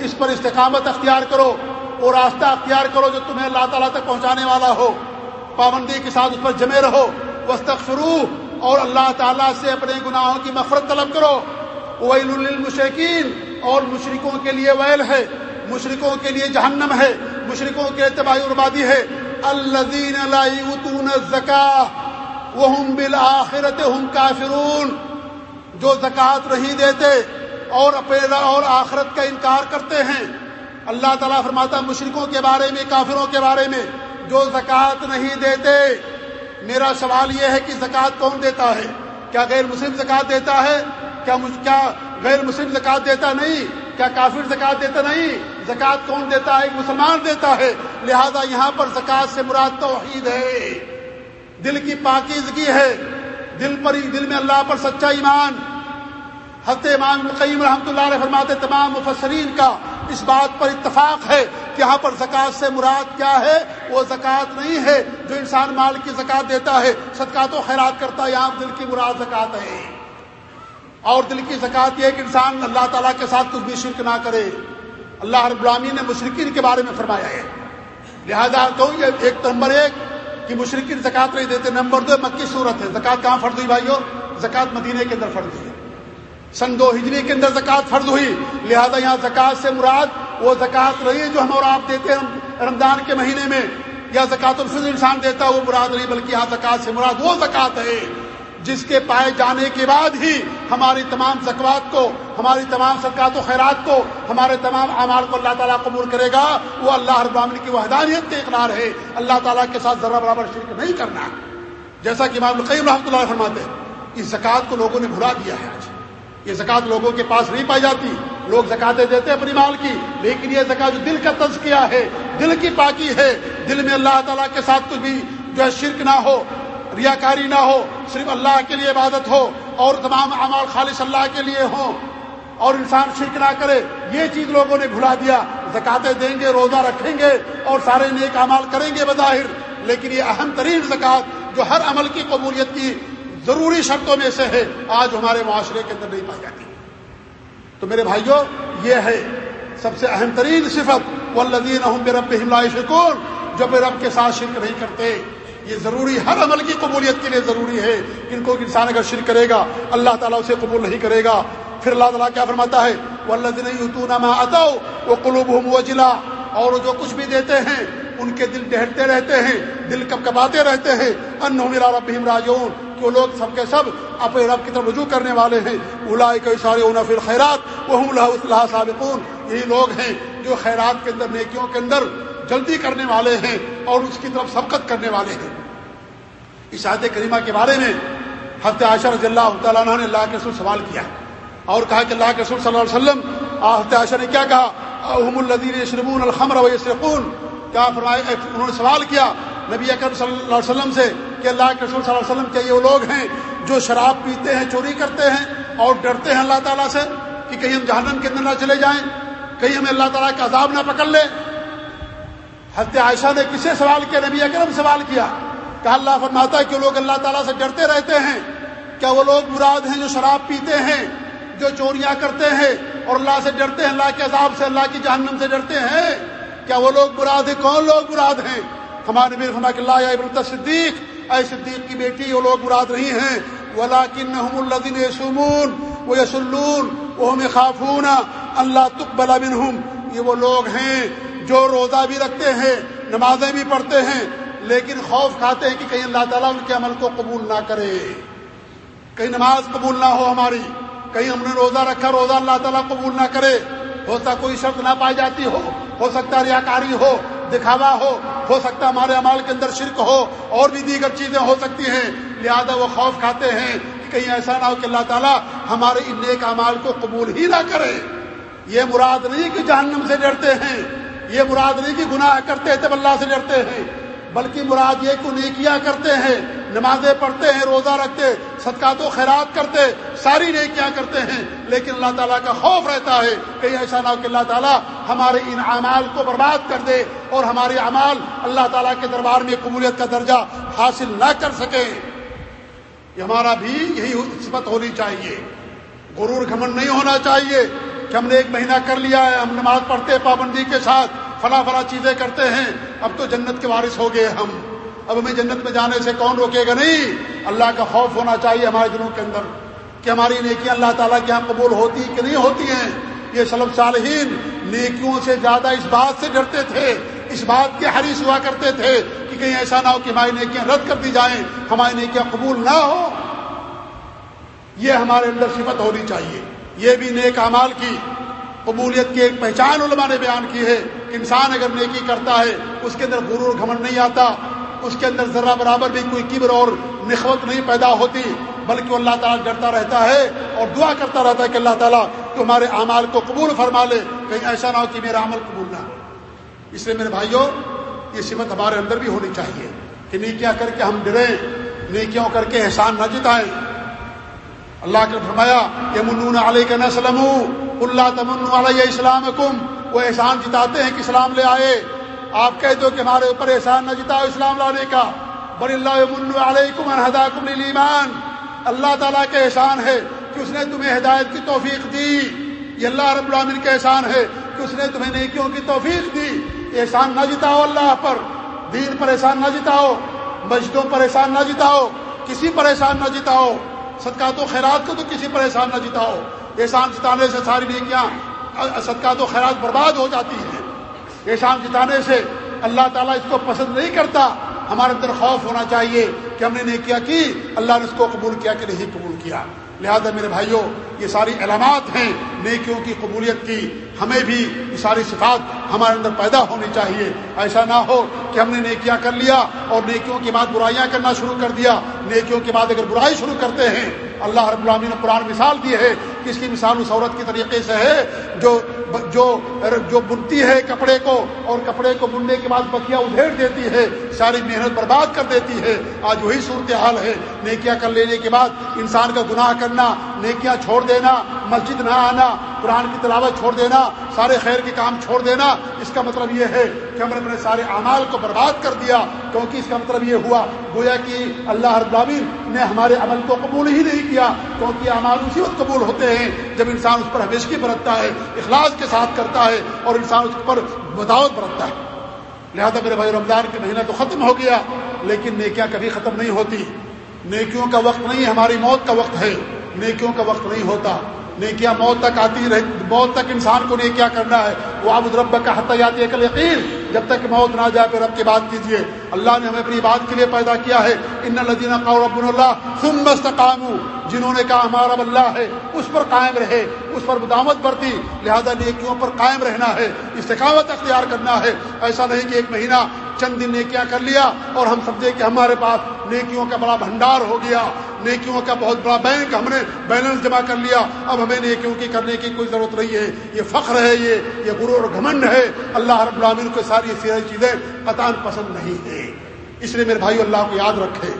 اس پر استقامت اختیار کرو وہ راستہ اختیار کرو جو تمہیں اللہ تعالیٰ تک پہنچانے والا ہو۔ پابندی کے ساتھ اس پر جمے رہو۔ وسطرو اور اللہ تعالیٰ سے اپنے گناہوں کی مفرت طلب کرو۔ ویل المشقین اور مشرقوں کے لیے ویل ہے۔ مشرقوں کے لیے جہنم ہے مشرقوں کے تباہی بربادی ہے۔ الذین لا یؤتون الزکاہ وهم بالآخرت هم کافرون۔ جو زکوٰۃ نہیں دیتے اور اپنے اور آخرت کا انکار کرتے ہیں۔ اللہ تعالیٰ فرماتا مشرقوں کے بارے میں، کافروں کے بارے میں، جو زکوٰۃ نہیں دیتے، میرا سوال یہ ہے کہ زکوٰۃ کون دیتا ہے؟ کیا غیر مسلم زکوٰۃ دیتا ہے؟ کیا کیا غیر مسلم زکوٰۃ دیتا نہیں؟ کیا کافر زکوٰۃ دیتا نہیں؟ زکوٰۃ کون دیتا ہے؟ ایک مسلمان دیتا ہے۔ لہذا یہاں پر زکوٰۃ سے مراد توحید ہے۔ دل کی پاکیزگی ہے۔ دل پر دل میں اللہ پر سچا ایمان۔ حضرت امام القیم رحمۃ اللہ علیہ فرماتے تمام مفسرین کا اس بات پر اتفاق ہے کہ یہاں پر زکوٰۃ سے مراد کیا ہے؟ وہ زکوٰۃ نہیں ہے۔ جو انسان مال کی زکوٰۃ دیتا ہے، صدقات و خیرات کرتا ہے یہاں دل کی مراد زکوٰۃ ہے۔ اور دل کی زکوٰۃ یہ کہ انسان اللہ تعالیٰ کے ساتھ کچھ بھی شرک نہ کرے۔ اللہ رب العامی نے مشرقین کے بارے میں فرمایا ہے۔ لہذا تو یہ ایک نمبر ایک کہ مشرقین زکوٰۃ نہیں دیتے۔ نمبر دو، مکی صورت ہے۔ زکوٰۃ کہاں فرض ہوئی بھائیو؟ زکوٰۃ مدینے کے اندر فرض ہوئی۔ سن دو ہجری کے اندر زکوٰۃ فرض ہوئی۔ لہذا یہاں زکوٰۃ سے مراد وہ زکوٰۃ رہی ہے جو ہم اور آپ دیتے ہیں رمضان کے مہینے میں۔ یا زکوٰۃ الفظ انسان دیتا ہے، وہ مراد نہیں، بلکہ یہاں زکوٰۃ سے مراد وہ زکوٰۃ ہے۔ جس کے پائے جانے کے بعد ہی ہماری تمام زکوات کو، ہماری تمام صدقات و خیرات کو، ہمارے تمام اعمال کو اللہ تعالیٰ قبول کرے گا۔ وہ اللہ ابامن کی وحدانیت کے اقرار ہے۔ اللہ تعالیٰ کے ساتھ ذرہ برابر شرک نہیں کرنا۔ جیسا کہ امام القیم رحمۃ اللہ فرماتے ہیں، اس زکوٰۃ کو لوگوں نے بھلا دیا ہے آج۔ یہ زکوٰۃ لوگوں کے پاس نہیں پائی جاتی۔ لوگ زکاتیں دیتے اپنی مال کی، لیکن یہ زکات جو دل کا تزکیہ ہے، دل کی پاکی ہے، دل میں اللہ تعالیٰ کے ساتھ کچھ بھی جو ہے شرک نہ ہو ریاکاری نہ ہو، صرف اللہ کے لیے عبادت ہو اور تمام اعمال خالص اللہ کے لیے ہوں اور انسان شرک نہ کرے، یہ چیز لوگوں نے بھلا دیا۔ زکاتیں دیں گے، روزہ رکھیں گے اور سارے نیک اعمال کریں گے بظاہر۔ لیکن یہ اہم ترین زکوٰۃ جو ہر عمل کی قبولیت کی ضروری شرطوں میں سے ہے، آج ہمارے معاشرے کے اندر نہیں پائی جاتی۔ تو میرے بھائیوں یہ ہے سب سے اہم ترین صفت وہ الدین رب شکور جو پہ رب کے ساتھ شرک نہیں کرتے۔ یہ ضروری ہر عمل کی قبولیت کے لیے ضروری ہے۔ ان کو انسان اگر شرک کرے گا، اللہ تعالیٰ اسے قبول نہیں کرے گا۔ پھر اللہ تعالیٰ کیا فرماتا ہے؟ وہ اللہ دن یوتون آتا وہ قلوب ہوں اور جو کچھ بھی دیتے ہیں، ان کے دل ٹہرتے رہتے ہیں، دل کب کباتے رہتے ہیں۔ ان میرا رب راجون کہ وہ لوگ سب کے سب اپنے رب کی طرف رجوع کرنے والے ہیں؟ الاائے کئی سارے اونا پھر خیرات وہ اللہ صابقون یہی لوگ ہیں جو خیرات کے اندر، نیکیوں کے اندر جلدی کرنے والے ہیں اور اس کی طرف سبقت کرنے والے ہیں۔ اشاعت کریمہ کے بارے میں حضرت عائشہ رضی اللہ تعالیٰ عنہ نے اللہ کے رسول سوال کیا اور کہا کہ اللہ کے رسول صلی اللہ علیہ وسلم حضرت عائشہ نے کیا کہا؟ احم الدین یشربون الخمر و یسرقون کیا فرمائے انہوں نے سوال کیا نبی اکرم صلی اللہ علیہ وسلم سے کہ اللہ کے رسول صلی اللہ علیہ وسلم کے یہ وہ لوگ ہیں جو شراب پیتے ہیں، چوری کرتے ہیں اور ڈرتے ہیں اللہ تعالیٰ سے کہ کہیں ہم جہنم کے اندر نہ چلے جائیں، کہیں ہمیں اللہ تعالیٰ کا عذاب نہ پکڑ لے۔ حضرت عائشہ نے کسے سوال کیا نبی اکرم سوال کیا؟ کہ اللہ فرماتا ہے کہ لوگ اللہ تعالیٰ سے ڈرتے رہتے ہیں۔ کیا وہ لوگ مراد ہیں جو شراب پیتے ہیں، جو چوریاں کرتے ہیں اور اللہ سے ڈرتے ہیں، اللہ کے عذاب سے، اللہ کی جہنم سے ڈرتے ہیں؟ کیا وہ لوگ مراد ہیں؟ کون لوگ مراد ہیں؟ ہمارے نبی فرما کہ اللہ ابن صدیق، اے صدیق کی بیٹی، وہ لوگ مراد نہیں ہیں۔ ولاکن الدین یسومون وہ یسلون وہ ہمیں خافون اللہ تقبل منہم یہ وہ لوگ ہیں جو روزہ بھی رکھتے ہیں، نمازیں بھی پڑھتے ہیں، لیکن خوف کھاتے ہیں کہ کہیں اللہ تعالیٰ ان کے عمل کو قبول نہ کرے۔ کہیں نماز قبول نہ ہو ہماری، کہیں ہم نے روزہ رکھا، روزہ اللہ تعالیٰ قبول نہ کرے۔ ہو سکتا کوئی شرط نہ پائی جاتی ہو ہو سکتا ریاکاری ہو، دکھاوا ہو ہو سکتا ہمارے امال کے اندر شرک ہو، اور بھی دیگر چیزیں ہو سکتی ہیں۔ لہذا وہ خوف کھاتے ہیں کہ کہیں ایسا نہ ہو کہ اللہ تعالیٰ ہمارے ان نیک امال کو قبول ہی نہ کرے۔ یہ مراد نہیں کہ جہنم سے ڈرتے ہیں یہ مراد نہیں کہ گناہ کرتے تب اللہ سے ڈرتے ہیں، بلکہ مراد یہ کو نیکیاں کرتے ہیں، نمازیں پڑھتے ہیں، روزہ رکھتے صدقات و خیرات کرتے ساری نیکیاں کرتے ہیں، لیکن اللہ تعالیٰ کا خوف رہتا ہے کہیں ایسا نہ ہو کہ اللہ تعالیٰ ہمارے ان اعمال کو برباد کر دے اور ہمارے اعمال اللہ تعالیٰ کے دربار میں قبولیت کا درجہ حاصل نہ کر سکے۔ یہ ہمارا بھی یہی نسبت ہونی چاہیے۔ غرور گھمن نہیں ہونا چاہیے۔ کہ ہم نے ایک مہینہ کر لیا ہے، ہم نماز پڑھتے پابندی کے ساتھ فلاں فلاں چیزیں کرتے ہیں۔ اب تو جنت کے وارث ہو گئے ہم۔ اب ہمیں جنت میں جانے سے کون روکے گا؟ نہیں۔ اللہ کا خوف ہونا چاہیے ہمارے دلوں کے اندر کہ ہماری نیکیاں اللہ تعالیٰ کے یہاں قبول ہوتی کہ نہیں ہوتی ہیں۔ یہ سلم صالحین نیکیوں سے زیادہ اس بات سے ڈرتے تھے، اس بات کے حریث ہوا کرتے تھے کہ کہیں ایسا نہ ہو کہ ہماری نیکیاں رد کر دی جائیں، ہماری نیکیاں قبول نہ ہو یہ ہمارے اندر صفت ہونی چاہیے۔ یہ بھی نیک امال کی قبولیت کی ایک پہچان علماء نے بیان کی ہے کہ انسان اگر نیکی کرتا ہے، اس کے اندر غرور گھمن نہیں آتا، اس کے اندر ذرہ برابر بھی کوئی کبر اور نخوت نہیں پیدا ہوتی، بلکہ اللہ تعالیٰ ڈرتا رہتا ہے اور دعا کرتا رہتا ہے کہ اللہ تعالیٰ تمہارے اعمال کو قبول فرما لے، کہیں ایسا نہ ہو کہ میرا عمل قبول نہ اس لیے میرے بھائیوں، یہ صفت ہمارے اندر بھی ہونی چاہیے کہ نیکیاں کر کے ہم ڈریں، نیکیوں کر کے احسان نہ جتائیں۔ اللہ کے فرمایا یہ منون علیہ کا نسلم اللہ تمن علیہ اسلام وہ احسان جتاتے ہیں کہ اسلام لے آئے۔ آپ کہہ دو کہ ہمارے اوپر احسان نہ جتاؤ اسلام لانے کا۔ بر اللہ من علیکم الحداکم ایمان اللہ تعالیٰ کے احسان ہے کہ اس نے تمہیں ہدایت کی توفیق دی۔ یہ اللہ رب العامن کا احسان ہے کہ اس نے تمہیں نیکیوں کی توفیق دی۔ احسان نہ جتاؤ اللہ پر۔ دین پر احسان نہ جتاؤ۔ مسجدوں پر احسان نہ جتاؤ۔ کسی پر احسان نہ جتاؤ۔ صدقات و خیرات کو تو کسی پر احسان نہ جتاؤ۔ احسان جتانے سے ساری نیکیاں، صدقات و خیرات برباد ہو جاتی ہیں۔ احسان جتانے سے اللہ تعالیٰ اس کو پسند نہیں کرتا۔ ہمارے اندر خوف ہونا چاہیے کہ ہم نے نیکیاں کی، اللہ نے اس کو قبول کیا کہ نہیں قبول کیا۔ لہذا میرے بھائیوں یہ ساری علامات ہیں نیکیوں کی قبولیت کی۔ ہمیں بھی یہ ساری صفات ہمارے اندر پیدا ہونی چاہیے۔ ایسا نہ ہو کہ ہم نے نیکیاں کر لیا اور نیکیوں کے بعد برائیاں کرنا شروع کر دیا۔ نیکیوں کے بعد اگر برائی شروع کرتے ہیں، اللہ رب العالمین نے قرآن مثال دی ہے اس کی مثال اس عورت کی طریقے سے ہے جو جو جو بنتی ہے کپڑے کو اور کپڑے کو بننے کے بعد بکیا ادھیڑ دیتی ہے، ساری محنت برباد کر دیتی ہے۔ آج وہی صورتحال ہے۔ نیکیاں کر لینے کے بعد انسان کا گناہ کرنا، نیکیاں چھوڑ دینا، مسجد نہ آنا، قرآن کی تلاوت چھوڑ دینا، سارے خیر کے کام چھوڑ دینا، اس کا مطلب یہ ہے کہ ہم نے اپنے سارے اعمال کو برباد کر دیا۔ کیونکہ اس کا مطلب یہ ہوا، گویا کہ اللہ العالمین نے ہمارے عمل کو قبول ہی نہیں کیا، کیونکہ اعمال اسی وقت قبول ہوتے ہیں ہیں جب انسان اس پر ہمیشگی برتتا ہے، اخلاص کے ساتھ کرتا ہے اور انسان اس پر بداوت برتتا ہے۔ لہذا میرے بھائی، رمضان کے مہینہ تو ختم ہو گیا، لیکن نیکیاں کبھی ختم نہیں ہوتی۔ نیکیوں کا وقت نہیں، ہماری موت کا وقت ہے۔ نیکیوں کا وقت نہیں ہوتا۔ نیکیاں موت تک آتی رہ، موت تک انسان کو نیکیاں کرنا ہے۔ وہ آب رب کا حتیات کل یقین جب تک موت نہ جائے پھر رب کی بات کیجیے اللہ نے ہمیں اپنی بات کے لیے پیدا کیا ہے۔ ان الدین رب اللہ سم مستقام جنہوں نے کہا ہمارا اللہ ہے، اس پر قائم رہے، اس پر بدامت برتی۔ لہذا نیکیوں پر قائم رہنا ہے، استقامت اختیار کرنا ہے۔ ایسا نہیں کہ ایک مہینہ چند دن نیکیاں کر لیا اور ہم سمجھے کہ ہمارے پاس نیکیوں کا بڑا بھنڈار ہو گیا، نیکیوں کا بہت بڑا بینک ہم نے بیلنس جمع کر لیا، اب ہمیں نیکیوں کی کرنے کی کوئی ضرورت نہیں ہے، یہ فخر ہے، یہ یہ غرور گھمنڈ ہے۔ اللہ رب العالمین کو ساری ساری چیزیں قطان پسند نہیں ہے اس لیے میرے بھائی اللہ کو یاد رکھے،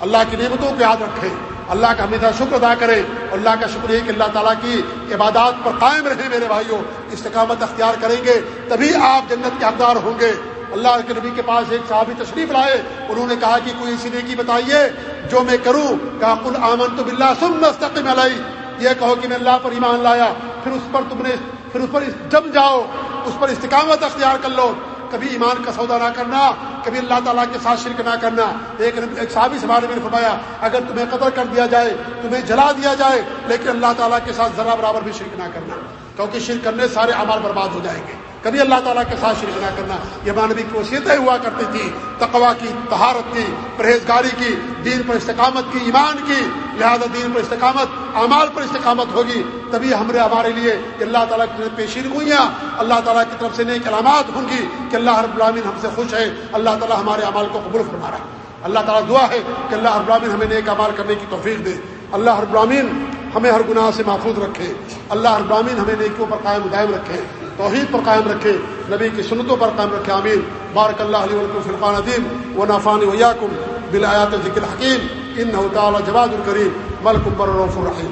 اللہ کی نعمتوں کو یاد رکھے۔ اللہ کا ہمیشہ شکر ادا کرے اور اللہ کا شکر ہے کہ اللہ تعالیٰ کی عبادات پر قائم رہے میرے بھائیوں استقامت اختیار کریں گے، تبھی آپ جنت کے حقدار ہوں گے۔ اللہ کے نبی کے پاس ایک صحابی تشریف لائے، انہوں نے کہا کہ کوئی اسی نیکی بتائیے جو میں کروں۔ کہا کل آمن تو بلّہ سم مستقم علیہ۔ یہ کہو کہ میں اللہ پر ایمان لایا، پھر اس پر تم نے، پھر اس پر جم جاؤ، اس پر استقامت اختیار کر لو۔ کبھی ایمان کا سودا نہ کرنا، کبھی اللہ تعالیٰ کے ساتھ شرک نہ کرنا۔ ایک ایک صحابی سے بارے میں فرمایا، اگر تمہیں قدر کر دیا جائے، تمہیں جلا دیا جائے، لیکن اللہ تعالیٰ کے ساتھ ذرا برابر بھی شرک نہ کرنا۔ کیونکہ شرک کرنے سارے اعمال برباد ہو جائیں گے۔ کبھی اللہ تعالیٰ کے ساتھ شرک نہ کرنا، یہ مانوی کی وصیتیں ہوا کرتی تھی تقوا کی تہارت کی، پرہیزگاری کی، دین پر استقامت کی، ایمان کی، لہذا دین پر استقامت، اعمال پر استقامت ہوگی۔ تبھی ہمارے ہمارے لیے اللہ تعالیٰ کی پیشین گوئیاں، اللہ تعالیٰ کی طرف سے نیک علامات ہوں گی کہ اللہ رب العالمین ہم سے خوش ہے، اللہ تعالیٰ ہمارے اعمال کو قبول فرما رہا ہے۔ اللہ تعالیٰ دعا ہے کہ اللہ رب العالمین ہمیں نیک اعمال کرنے کی توفیق دے۔ اللہ رب العالمین ہمیں ہر گناہ سے محفوظ رکھے۔ اللہ رب العالمین ہمیں نیکیوں پر قائم دائم رکھے۔ توحید پر قائم رکھے، نبی کی سنتوں پر قائم رکھے، آمین۔ بارک اللہ علیہ فرقان عدیم و نافان ویاکم بلایات ذکر حکیم ان تعالی جواد الکریم، ملک پر الرحیم۔